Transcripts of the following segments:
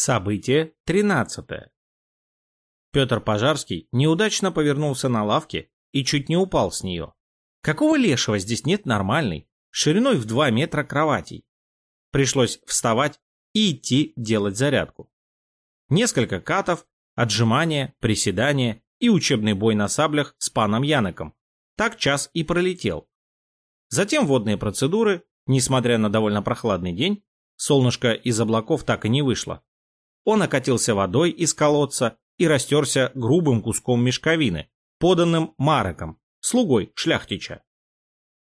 Событие 13. Петр Пожарский неудачно повернулся на лавке и чуть не упал с нее. Какого лешего здесь нет нормальной, шириной в 2 метра кроватей? Пришлось вставать и идти делать зарядку. Несколько катов, отжимания, приседания и учебный бой на саблях с паном Яноком. Так час и пролетел. Затем водные процедуры, несмотря на довольно прохладный день, солнышко из облаков так и не вышло. Он окатился водой из колодца и растерся грубым куском мешковины, поданным Мареком, слугой шляхтича.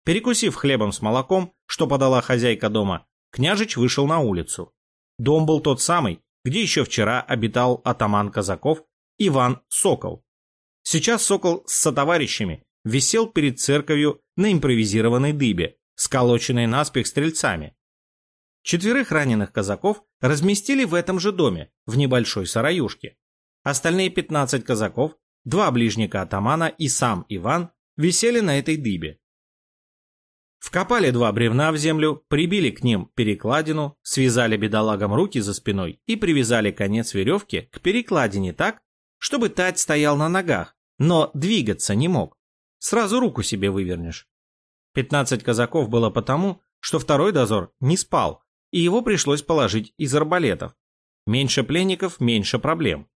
Перекусив хлебом с молоком, что подала хозяйка дома, княжич вышел на улицу. Дом был тот самый, где еще вчера обитал атаман казаков Иван Сокол. Сейчас Сокол с сотоварищами висел перед церковью на импровизированной дыбе, сколоченной наспех стрельцами. Четверых раненых казаков разместили в этом же доме, в небольшой сараюшке. Остальные 15 казаков, два ближника атамана и сам Иван висели на этой дыбе. Вкопали два бревна в землю, прибили к ним перекладину, связали бедолагам руки за спиной и привязали конец веревки к перекладине так, чтобы тать стоял на ногах, но двигаться не мог. Сразу руку себе вывернешь. 15 казаков было потому, что второй дозор не спал, и его пришлось положить из арбалетов. Меньше пленников, меньше проблем.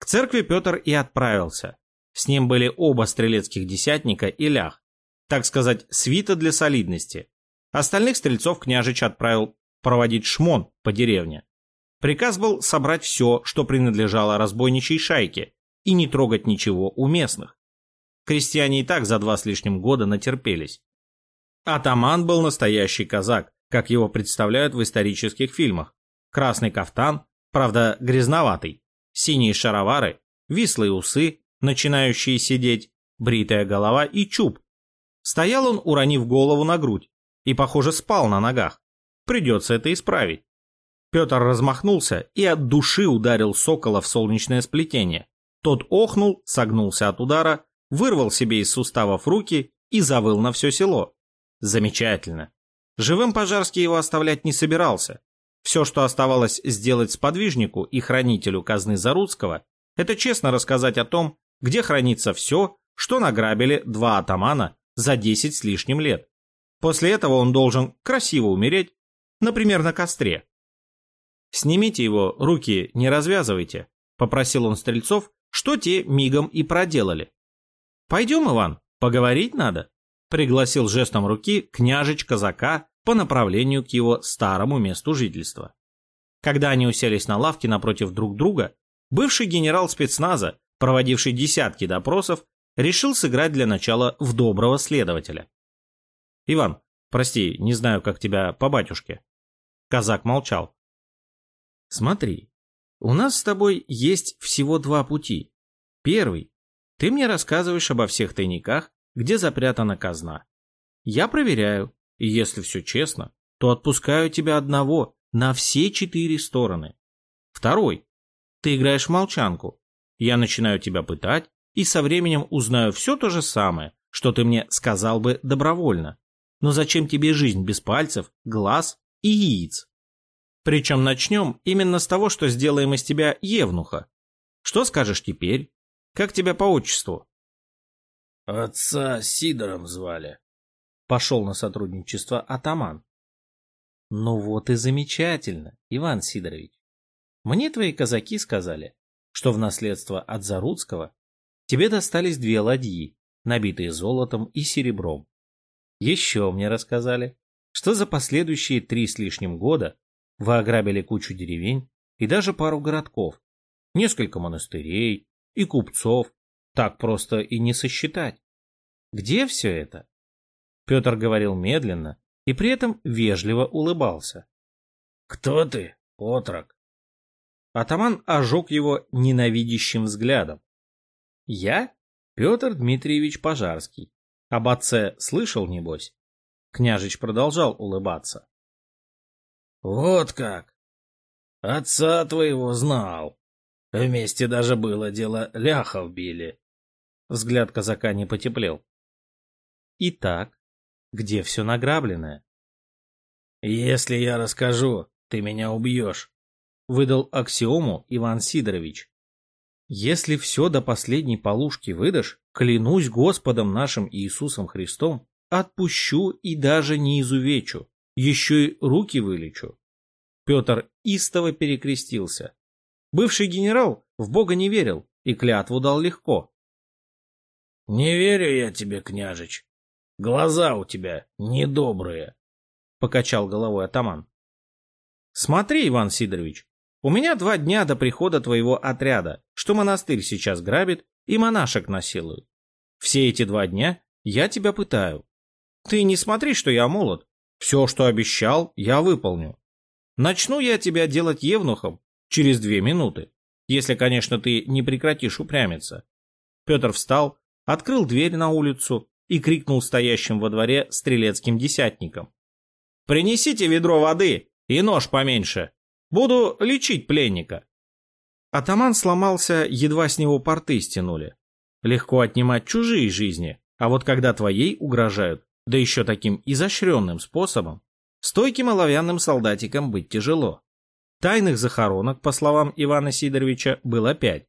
К церкви Петр и отправился. С ним были оба стрелецких десятника и лях, так сказать, свита для солидности. Остальных стрельцов княжич отправил проводить шмон по деревне. Приказ был собрать все, что принадлежало разбойничьей шайке, и не трогать ничего у местных. Крестьяне и так за два с лишним года натерпелись. Атаман был настоящий казак, как его представляют в исторических фильмах. Красный кафтан, правда грязноватый, синие шаровары, вислые усы, начинающие сидеть, бритая голова и чуб. Стоял он, уронив голову на грудь, и, похоже, спал на ногах. Придется это исправить. Петр размахнулся и от души ударил сокола в солнечное сплетение. Тот охнул, согнулся от удара, вырвал себе из суставов руки и завыл на все село. Замечательно. Живым Пожарский его оставлять не собирался. Все, что оставалось сделать сподвижнику и хранителю казны Заруцкого, это честно рассказать о том, где хранится все, что награбили два атамана за десять с лишним лет. После этого он должен красиво умереть, например, на костре. «Снимите его, руки не развязывайте», — попросил он стрельцов, что те мигом и проделали. «Пойдем, Иван, поговорить надо» пригласил жестом руки княжич казака по направлению к его старому месту жительства. Когда они уселись на лавке напротив друг друга, бывший генерал спецназа, проводивший десятки допросов, решил сыграть для начала в доброго следователя. «Иван, прости, не знаю, как тебя по батюшке». Казак молчал. «Смотри, у нас с тобой есть всего два пути. Первый. Ты мне рассказываешь обо всех тайниках, где запрятана казна. Я проверяю, и если все честно, то отпускаю тебя одного на все четыре стороны. Второй. Ты играешь в молчанку. Я начинаю тебя пытать, и со временем узнаю все то же самое, что ты мне сказал бы добровольно. Но зачем тебе жизнь без пальцев, глаз и яиц? Причем начнем именно с того, что сделаем из тебя евнуха. Что скажешь теперь? Как тебя по отчеству? Отца Сидором звали. Пошел на сотрудничество атаман. Ну вот и замечательно, Иван Сидорович. Мне твои казаки сказали, что в наследство от Заруцкого тебе достались две ладьи, набитые золотом и серебром. Еще мне рассказали, что за последующие три с лишним года вы ограбили кучу деревень и даже пару городков, несколько монастырей и купцов, так просто и не сосчитать. Где все это? Петр говорил медленно и при этом вежливо улыбался. «Кто ты, отрок?» Атаман ожег его ненавидящим взглядом. «Я? Петр Дмитриевич Пожарский. Об отце слышал, небось?» Княжич продолжал улыбаться. «Вот как! Отца твоего знал. Вместе даже было дело ляхов били. Взгляд казака не потеплел. Итак, где все награбленное? Если я расскажу, ты меня убьешь. выдал аксиому Иван Сидорович. Если все до последней полушки выдашь, клянусь Господом нашим Иисусом Христом, отпущу и даже не изувечу, еще и руки вылечу. Петр истово перекрестился. Бывший генерал в Бога не верил и клятву дал легко. — Не верю я тебе, княжич. Глаза у тебя недобрые, — покачал головой атаман. — Смотри, Иван Сидорович, у меня два дня до прихода твоего отряда, что монастырь сейчас грабит и монашек насилуют. Все эти два дня я тебя пытаю. Ты не смотри, что я молод. Все, что обещал, я выполню. Начну я тебя делать евнухом через две минуты, если, конечно, ты не прекратишь упрямиться. Петр встал, открыл дверь на улицу и крикнул стоящим во дворе стрелецким десятникам. «Принесите ведро воды и нож поменьше!» Буду лечить пленника. Атаман сломался, едва с него порты стянули. Легко отнимать чужие жизни, а вот когда твоей угрожают, да еще таким изощренным способом, стойким оловянным солдатикам быть тяжело. Тайных захоронок, по словам Ивана Сидоровича, было пять.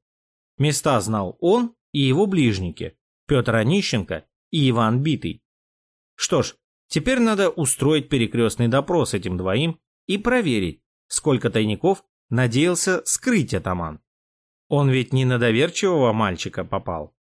Места знал он и его ближники, Петр Онищенко и Иван Битый. Что ж, теперь надо устроить перекрестный допрос этим двоим и проверить, сколько тайников надеялся скрыть атаман. Он ведь не на доверчивого мальчика попал.